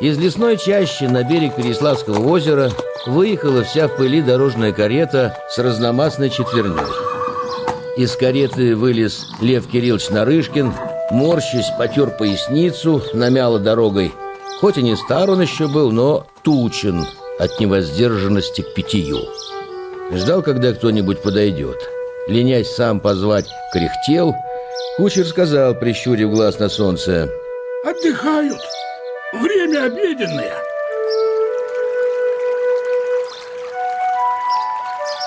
Из лесной чащи на берег Переславского озера выехала вся в пыли дорожная карета с разномастной четверней. Из кареты вылез Лев Кириллович Нарышкин, морщись потер поясницу, намяло дорогой. Хоть и не стар он еще был, но тучен от невоздержанности к питью. Ждал, когда кто-нибудь подойдет. Ленясь сам позвать, кряхтел. Кучер сказал, прищурив глаз на солнце. «Отдыхают. Время обеденное».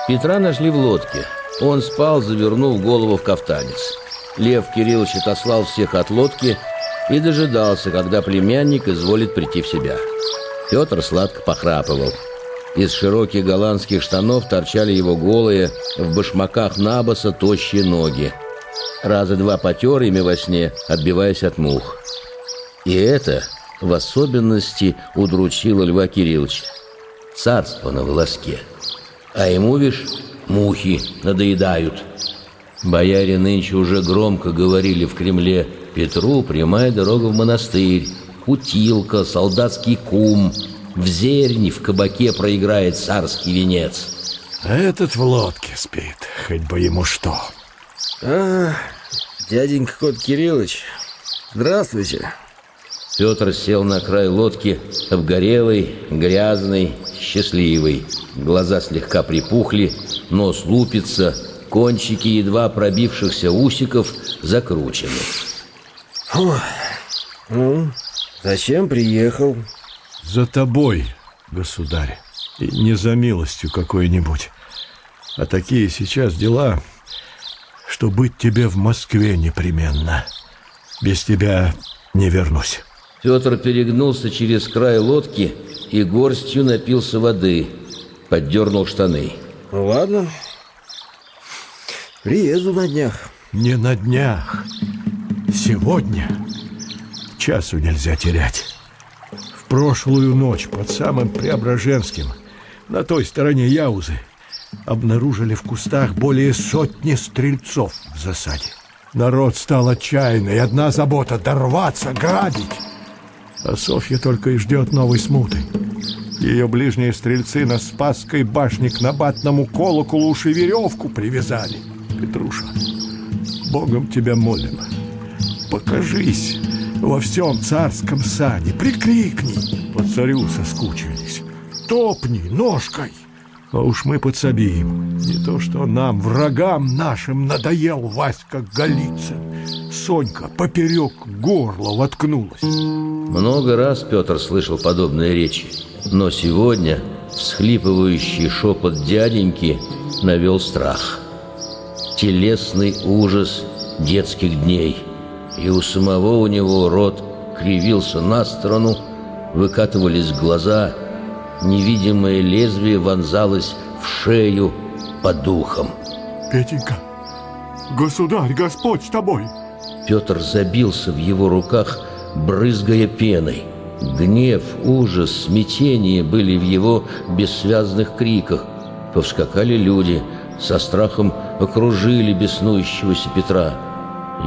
Петра нашли в лодке. Он спал, завернув голову в кафтанец. Лев Кириллович отослал всех от лодки и дожидался, когда племянник изволит прийти в себя. Петр сладко похрапывал. Из широких голландских штанов торчали его голые, в башмаках набоса тощие ноги. Раза два потер ими во сне, отбиваясь от мух. И это в особенности удручило Льва Кирилловича. Царство на волоске. А ему, вишь, мухи надоедают. Бояре нынче уже громко говорили в Кремле Петру прямая дорога в монастырь, Кутилка, солдатский кум, В зерни в кабаке проиграет царский венец. А этот в лодке спит, хоть бы ему что. А, дяденька Кот Кириллович, здравствуйте. Петр сел на край лодки, обгорелый, грязный, счастливый. Глаза слегка припухли, нос лупится, кончики едва пробившихся усиков закручены. Ой, ну, зачем приехал? За тобой, государь, и не за милостью какой-нибудь. А такие сейчас дела, что быть тебе в Москве непременно. Без тебя не вернусь. Петр перегнулся через край лодки и горстью напился воды, поддернул штаны. Ну, ладно, приеду на днях. Не на днях. Сегодня часу нельзя терять. В прошлую ночь под самым Преображенским, на той стороне Яузы, обнаружили в кустах более сотни стрельцов в засаде. Народ стал отчаянный, одна забота — дорваться, грабить. А Софья только и ждет новой смуты. Ее ближние стрельцы на Спасской башне к набатному колоколу уж и веревку привязали. Петруша, Богом тебя молим, покажись во всем царском сане, прикрикни, по царю соскучились, топни ножкой. А уж мы подсобим. Не то что нам, врагам нашим, надоел Васька Голицын. Сонька поперек горла воткнулась. Много раз Петр слышал подобные речи, но сегодня всхлипывающий шепот дяденьки навел страх. Телесный ужас детских дней. И у самого у него рот кривился на сторону, выкатывались глаза, невидимое лезвие вонзалось в шею по духам. Петенька, государь, Господь с тобой. Петр забился в его руках, брызгая пеной. Гнев, ужас, смятение были в его бессвязных криках. Повскакали люди, со страхом окружили беснующегося Петра.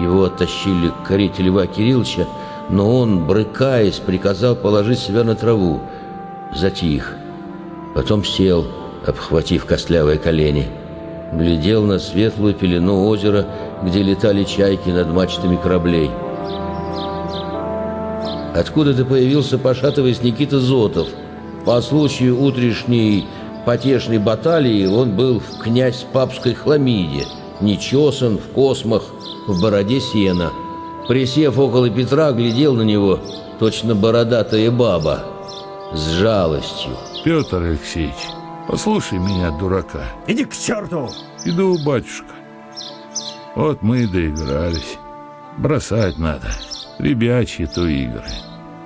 Его оттащили к карете Льва Кирилловича, но он, брыкаясь, приказал положить себя на траву. Затих. Потом сел, обхватив костлявые колени. Глядел на светлую пелену озера, где летали чайки над мачтами кораблей. Откуда-то появился, пошатываясь, Никита Зотов. По случаю утрешней потешной баталии он был в князь папской хламиде, нечесан, в космах, в бороде сена. Присев около Петра, глядел на него, точно бородатая баба, с жалостью. Петр Алексеевич, послушай меня, дурака. Иди к черту! Иду, батюшка. Вот мы и доигрались. Бросать надо. Ребячьи то игры.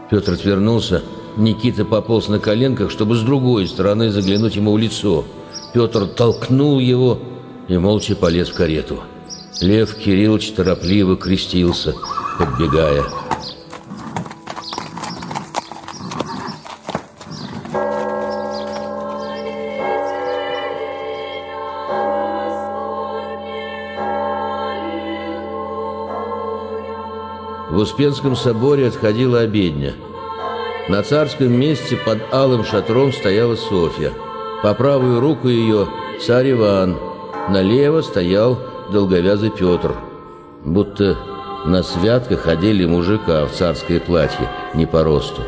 Петр отвернулся. Никита пополз на коленках, чтобы с другой стороны заглянуть ему в лицо. Петр толкнул его и молча полез в карету. Лев Кириллович торопливо крестился, подбегая. Успенском соборе отходила обедня. На царском месте под алым шатром стояла Софья. По правую руку ее царь Иван, налево стоял долговязый Петр. Будто на святках одели мужика в царское платье, не по росту.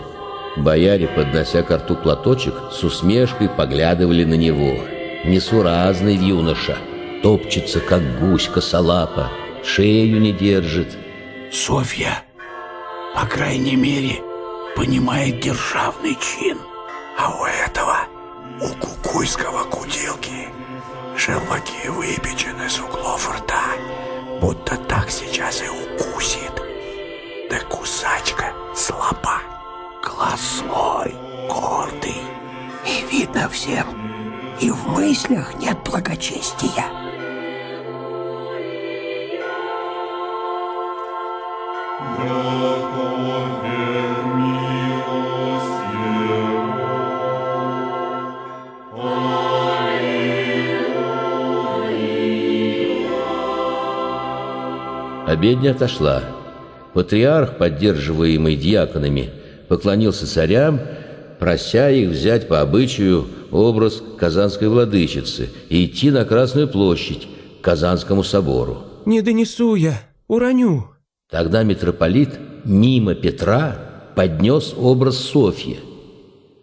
Бояре, поднося к рту платочек, с усмешкой поглядывали на него. Несуразный юноша, топчется, как гусь косолапа, шею не держит. Софья, по крайней мере, понимает державный чин. А у этого, у кукуйского кутилки, желваки выпечены с углов рта, будто так сейчас и укусит. Да кусачка слаба, глаз злой, гордый. И видно всем, и в мыслях нет благочестия. Обедня отошла. Патриарх, поддерживаемый диаконами, поклонился царям, прося их взять по обычаю образ казанской владычицы и идти на Красную площадь к Казанскому собору. Не донесу я, уроню. Тогда митрополит мимо Петра поднес образ Софьи.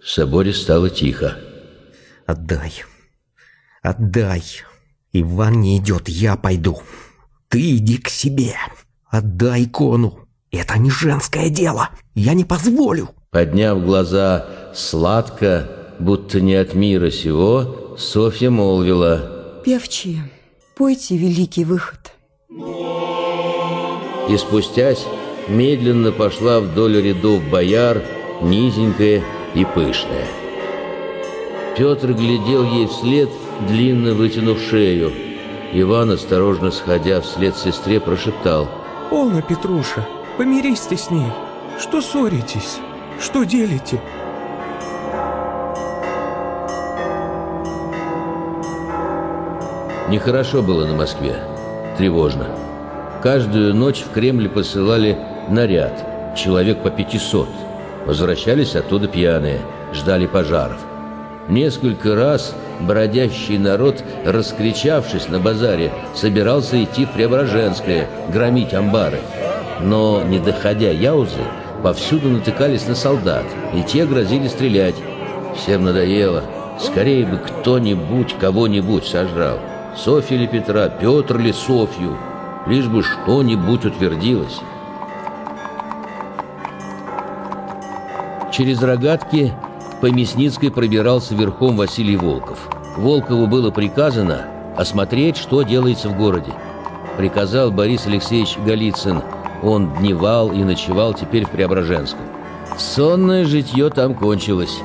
В соборе стало тихо. Отдай. Отдай. Иван не идет, я пойду. Ты иди к себе. Отдай икону. Это не женское дело. Я не позволю. Подняв глаза сладко, будто не от мира сего, Софья молвила. Певчи, пойте великий выход. И спустясь, медленно пошла вдоль рядов бояр, низенькая и пышная. Петр глядел ей вслед, длинно вытянув шею. Иван, осторожно сходя вслед сестре, прошептал. Полно, Петруша, помирись ты с ней. Что ссоритесь? Что делите? Нехорошо было на Москве. Тревожно. Каждую ночь в Кремль посылали наряд, человек по пятисот. Возвращались оттуда пьяные, ждали пожаров. Несколько раз бродящий народ, раскричавшись на базаре, собирался идти в Преображенское, громить амбары. Но, не доходя Яузы, повсюду натыкались на солдат, и те грозили стрелять. Всем надоело. Скорее бы кто-нибудь кого-нибудь сожрал. Софья ли Петра, Петр ли Софью. Лишь бы что-нибудь утвердилось. Через рогатки по Мясницкой пробирался верхом Василий Волков. Волкову было приказано осмотреть, что делается в городе. Приказал Борис Алексеевич Голицын. Он дневал и ночевал теперь в Преображенском. Сонное житье там кончилось.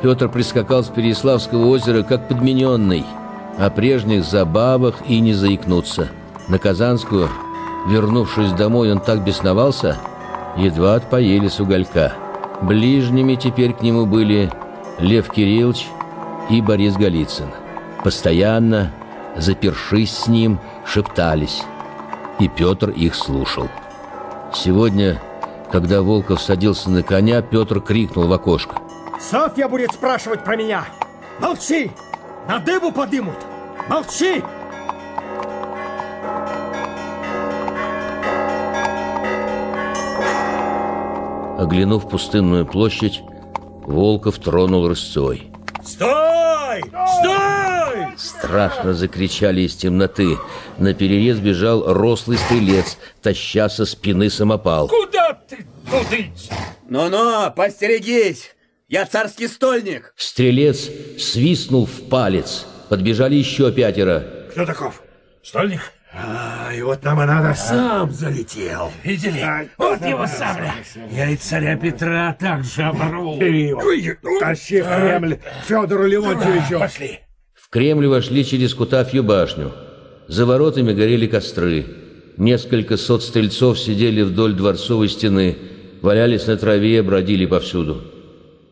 Петр прискакал с Переяславского озера как подмененный. О прежних забавах и не заикнуться. На Казанскую, вернувшись домой, он так бесновался, едва отпоели с уголька. Ближними теперь к нему были Лев Кириллович и Борис Голицын. Постоянно, запершись с ним, шептались. И Петр их слушал. Сегодня, когда Волков садился на коня, Петр крикнул в окошко. Софья будет спрашивать про меня. Молчи! На дыбу подымут! Молчи! Оглянув пустынную площадь, Волков тронул рысцой. Стой! Стой! Страшно закричали из темноты. На перерез бежал рослый стрелец, таща со спины самопал. Куда ты тудыть? Ну-ну, постерегись! Я царский стольник! Стрелец свистнул в палец. Подбежали еще пятеро. Кто таков? Стольник? А, и вот нам и надо. Сам залетел. Видели? Вот его сабля. Я и царя Петра также оборву. Тащи в Кремль Федору Леонтьевичу. Пошли. В Кремль вошли через Кутафью башню. За воротами горели костры. Несколько сот стрельцов сидели вдоль дворцовой стены, валялись на траве, бродили повсюду.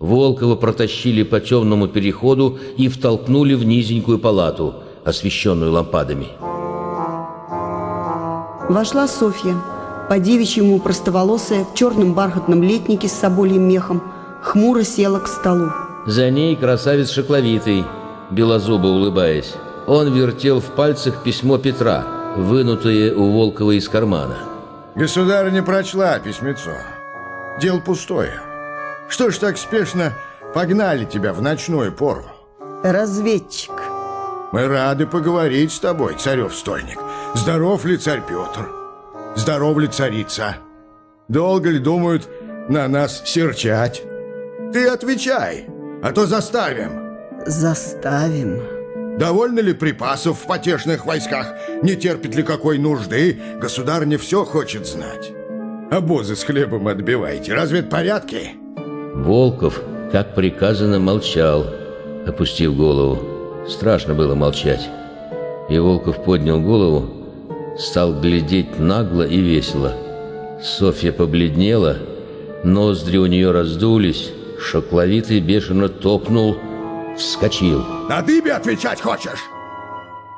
Волкова протащили по темному переходу и втолкнули в низенькую палату, освещенную лампадами. Вошла Софья, по девичьему простоволосая, в черном бархатном летнике с собольем мехом, хмуро села к столу. За ней красавец шокловитый, белозубо улыбаясь. Он вертел в пальцах письмо Петра, вынутое у Волкова из кармана. Государыня прочла письмецо. Дело пустое. Что ж так спешно погнали тебя в ночную пору? Разведчик. Мы рады поговорить с тобой, царев стольник. Здоров ли царь Петр? Здоров ли царица? Долго ли думают на нас серчать? Ты отвечай, а то заставим. Заставим. Довольно ли припасов в потешных войсках? Не терпит ли какой нужды? Государ не все хочет знать. Обозы с хлебом отбивайте. Разве это порядки? Волков, как приказано, молчал, опустив голову. Страшно было молчать. И Волков поднял голову, стал глядеть нагло и весело. Софья побледнела, ноздри у нее раздулись, шокловитый бешено топнул, вскочил. На дыбе отвечать хочешь?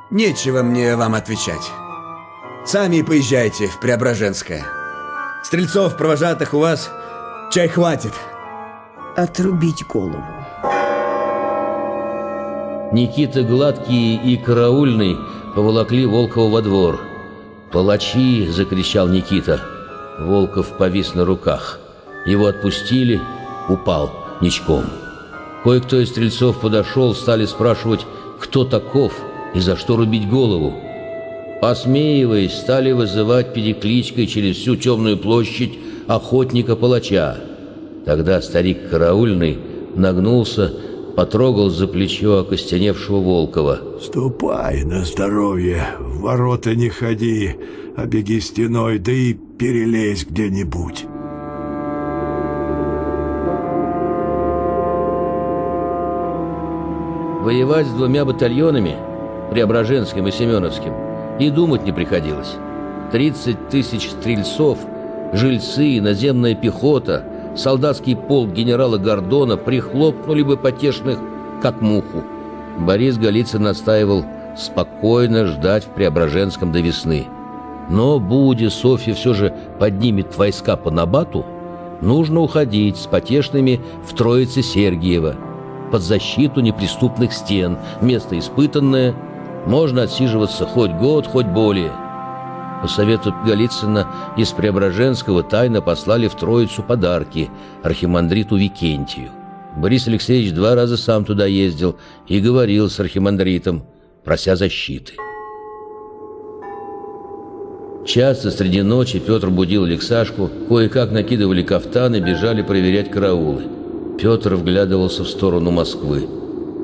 Нечего мне вам отвечать. Сами поезжайте в Преображенское. Стрельцов провожатых у вас чай хватит. Отрубить голову. Никита Гладкий и Караульный поволокли Волкова во двор. «Палачи!» — закричал Никита. Волков повис на руках. Его отпустили, упал ничком. Кое-кто из стрельцов подошел, стали спрашивать, кто таков и за что рубить голову. Посмеиваясь, стали вызывать перекличкой через всю темную площадь охотника-палача. Тогда старик караульный нагнулся, потрогал за плечо окостеневшего Волкова. Ступай на здоровье, в ворота не ходи, а беги стеной, да и перелезь где-нибудь. Воевать с двумя батальонами, Преображенским и Семеновским, и думать не приходилось. 30 тысяч стрельцов, жильцы, наземная пехота, солдатский полк генерала Гордона прихлопнули бы потешных, как муху. Борис Голицын настаивал спокойно ждать в Преображенском до весны. Но, будя Софья все же поднимет войска по Набату, нужно уходить с потешными в Троице Сергиева – под защиту неприступных стен, место испытанное, можно отсиживаться хоть год, хоть более. По совету Голицына из Преображенского тайно послали в Троицу подарки архимандриту Викентию. Борис Алексеевич два раза сам туда ездил и говорил с архимандритом, прося защиты. Часто среди ночи Петр будил Алексашку, кое-как накидывали кафтаны, бежали проверять караулы. Петр вглядывался в сторону Москвы.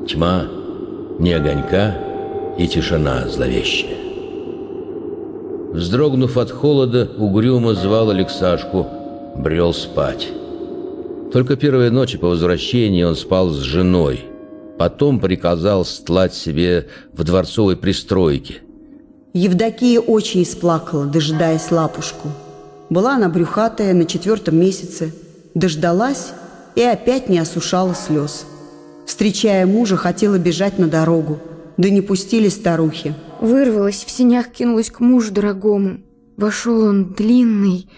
Тьма, ни огонька и тишина зловещая. Вздрогнув от холода, угрюмо звал Алексашку, брел спать. Только первые ночи по возвращении он спал с женой. Потом приказал стлать себе в дворцовой пристройке. Евдокия очень исплакала, дожидаясь лапушку. Была она брюхатая на четвертом месяце. Дождалась и опять не осушала слез. Встречая мужа, хотела бежать на дорогу, да не пустили старухи. Вырвалась, в синях кинулась к мужу дорогому. Вошел он длинный,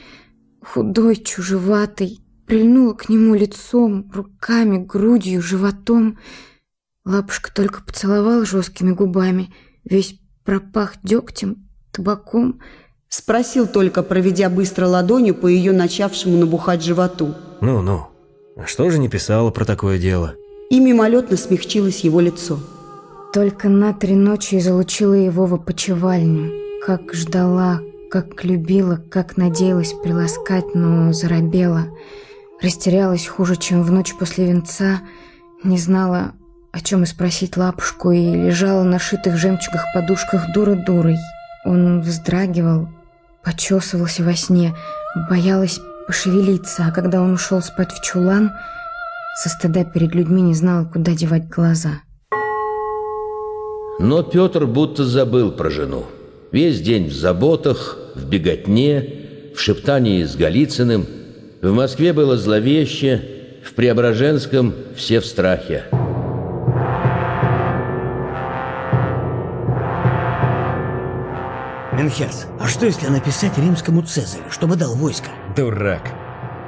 худой, чужеватый, прильнула к нему лицом, руками, грудью, животом. Лапушка только поцеловал жесткими губами, весь пропах дегтем, табаком. Спросил только, проведя быстро ладонью по ее начавшему набухать животу. «Ну-ну, а что же не писала про такое дело? И мимолетно смягчилось его лицо. Только на три ночи залучила его в опочивальню. Как ждала, как любила, как надеялась приласкать, но заробела. Растерялась хуже, чем в ночь после венца. Не знала, о чем и спросить лапушку, и лежала на шитых жемчугах подушках дура-дурой. Он вздрагивал, почесывался во сне, боялась пошевелиться, а когда он ушел спать в чулан, со стыда перед людьми не знал, куда девать глаза. Но Петр будто забыл про жену. Весь день в заботах, в беготне, в шептании с Голицыным. В Москве было зловеще, в Преображенском все в страхе. Менхерс, а что если написать римскому Цезарю, чтобы дал войско? Дурак.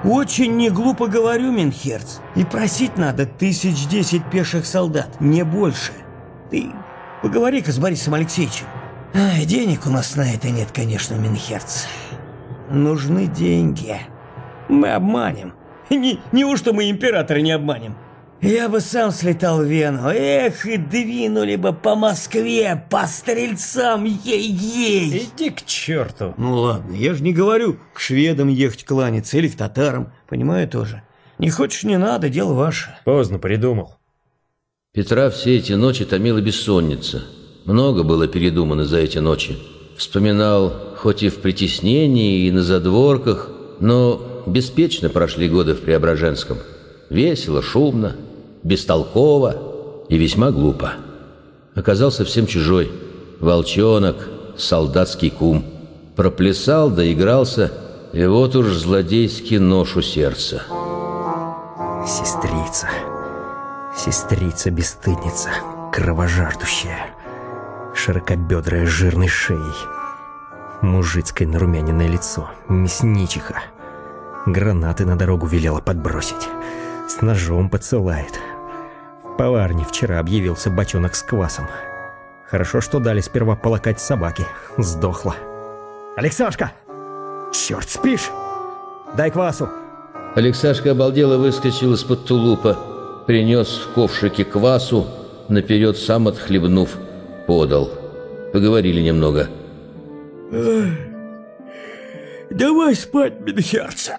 Очень не глупо говорю, Минхерц. И просить надо тысяч десять пеших солдат, не больше. Ты поговори-ка с Борисом Алексеевичем. Ай, денег у нас на это нет, конечно, Минхерц. Нужны деньги. Мы обманем. Не, неужто мы императора не обманем? Я бы сам слетал в Вену. Эх, и двинули бы по Москве, по стрельцам, ей-ей. Иди к черту. Ну ладно, я же не говорю к шведам ехать кланяться или к татарам. Понимаю тоже. Не хочешь, не надо, дело ваше. Поздно придумал. Петра все эти ночи томила бессонница. Много было передумано за эти ночи. Вспоминал, хоть и в притеснении, и на задворках, но беспечно прошли годы в Преображенском. Весело, шумно, бестолково и весьма глупо. Оказался всем чужой. Волчонок, солдатский кум. Проплясал, доигрался, и вот уж злодейский нож у сердца. Сестрица. Сестрица бесстыдница, кровожаждущая, широкобедрая жирной шеей, мужицкое нарумяненное лицо, мясничиха. Гранаты на дорогу велела подбросить, с ножом поцелает. В поварне вчера объявился бочонок с квасом. Хорошо, что дали сперва полакать собаки, сдохла. Алексашка! Черт, спишь? Дай квасу! Алексашка обалдело выскочил из-под тулупа, принес в ковшике квасу, наперед сам отхлебнув, подал. Поговорили немного. Давай спать, Бенхерца.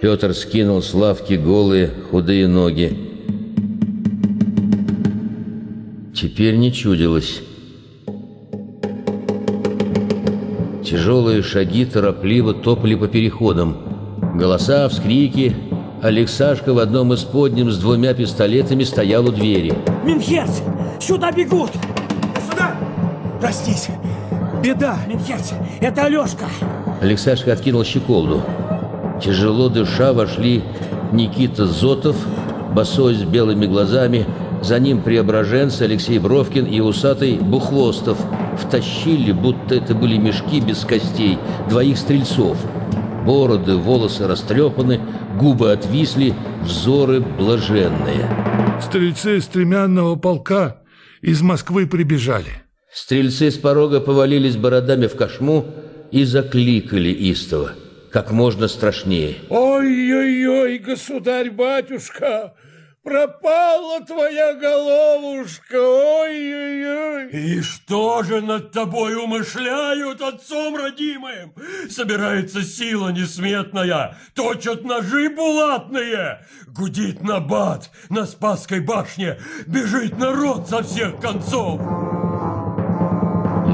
Петр скинул с лавки голые, худые ноги. Теперь не чудилось. Тяжелые шаги торопливо топали по переходам. Голоса, вскрики. Алексашка в одном из подним с двумя пистолетами стоял у двери. Минхерц, сюда бегут! Сюда! Проснись! Беда! Минхерц, это Алешка! Алексашка откинул щеколду. Тяжело дыша вошли Никита Зотов, босой с белыми глазами, за ним преображенцы Алексей Бровкин и усатый Бухвостов. Втащили, будто это были мешки без костей, двоих стрельцов. Бороды, волосы растрепаны, губы отвисли, взоры блаженные. Стрельцы стремянного полка из Москвы прибежали. Стрельцы с порога повалились бородами в кошму и закликали истово, как можно страшнее. Ой-ой-ой, государь-батюшка, пропала твоя головушка, ой-ой-ой. И что же над тобой умышляют отцом родимым? Собирается сила несметная, точат ножи булатные. Гудит набат на Спасской башне, бежит народ со всех концов.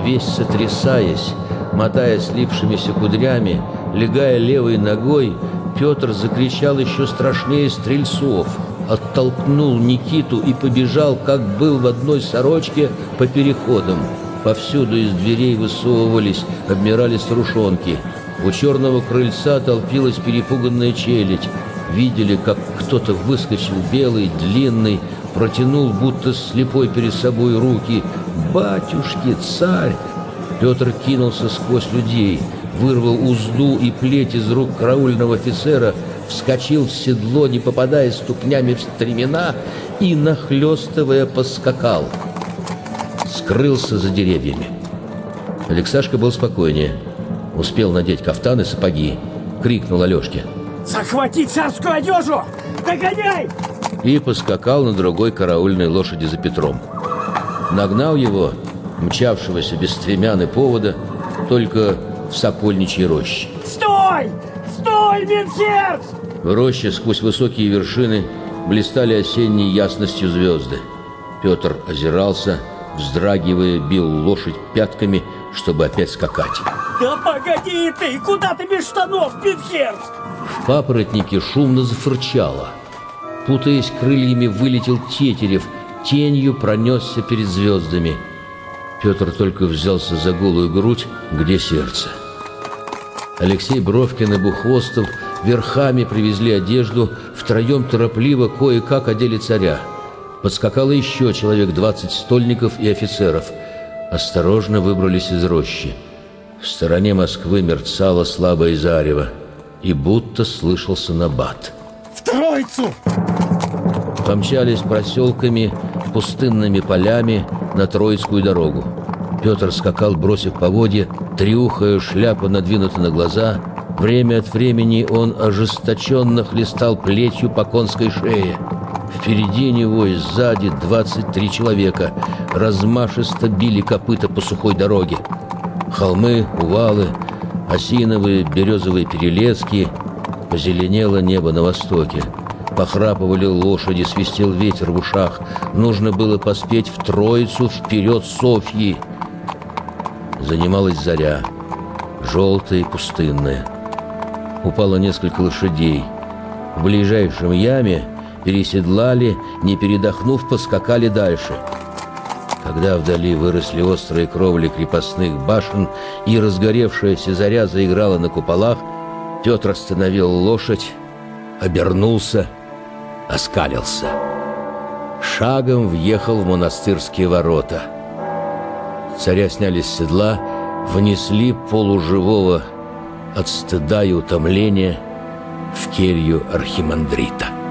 Весь сотрясаясь, мотая слипшимися кудрями, легая левой ногой, Петр закричал еще страшнее стрельцов, оттолкнул Никиту и побежал, как был в одной сорочке, по переходам. Повсюду из дверей высовывались, обмирали струшонки. У черного крыльца толпилась перепуганная челядь. Видели, как кто-то выскочил белый, длинный, протянул, будто слепой перед собой руки. «Батюшки, царь!» Петр кинулся сквозь людей, вырвал узду и плеть из рук караульного офицера, вскочил в седло, не попадая ступнями в стремена, и, нахлестывая, поскакал. Скрылся за деревьями. Алексашка был спокойнее. Успел надеть кафтан и сапоги. Крикнул Алешке. Захвати царскую одежу! Догоняй! И поскакал на другой караульной лошади за Петром. Нагнал его, мчавшегося без стремян и повода, только в Сокольничьей роще. Стой! Стой, Минхерц! В роще сквозь высокие вершины блистали осенней ясностью звезды. Петр озирался, вздрагивая, бил лошадь пятками, чтобы опять скакать. Да погоди ты! Куда ты без штанов, Минхерц? В папоротнике шумно зафырчало. Путаясь крыльями, вылетел тетерев, тенью пронесся перед звездами. Петр только взялся за голую грудь, где сердце. Алексей Бровкин и Бухвостов верхами привезли одежду, втроем торопливо кое-как одели царя. Подскакало еще человек двадцать стольников и офицеров. Осторожно выбрались из рощи. В стороне Москвы мерцало слабое зарево. и будто слышался набат. В Троицу! Помчались проселками, пустынными полями на Троицкую дорогу. Петр скакал, бросив поводья, трюхая, шляпа надвинута на глаза. Время от времени он ожесточенно хлестал плетью по конской шее. Впереди него и сзади 23 человека размашисто били копыта по сухой дороге. Холмы, увалы, осиновые, березовые перелески, позеленело небо на востоке. Похрапывали лошади, свистел ветер в ушах. Нужно было поспеть в Троицу вперед Софьи. Занималась заря, желтая и пустынная. Упало несколько лошадей. В ближайшем яме переседлали, не передохнув, поскакали дальше. Когда вдали выросли острые кровли крепостных башен и разгоревшаяся заря заиграла на куполах, Петр остановил лошадь, обернулся, оскалился. Шагом въехал в монастырские ворота. Царя сняли с седла, внесли полуживого от стыда и утомления в келью архимандрита.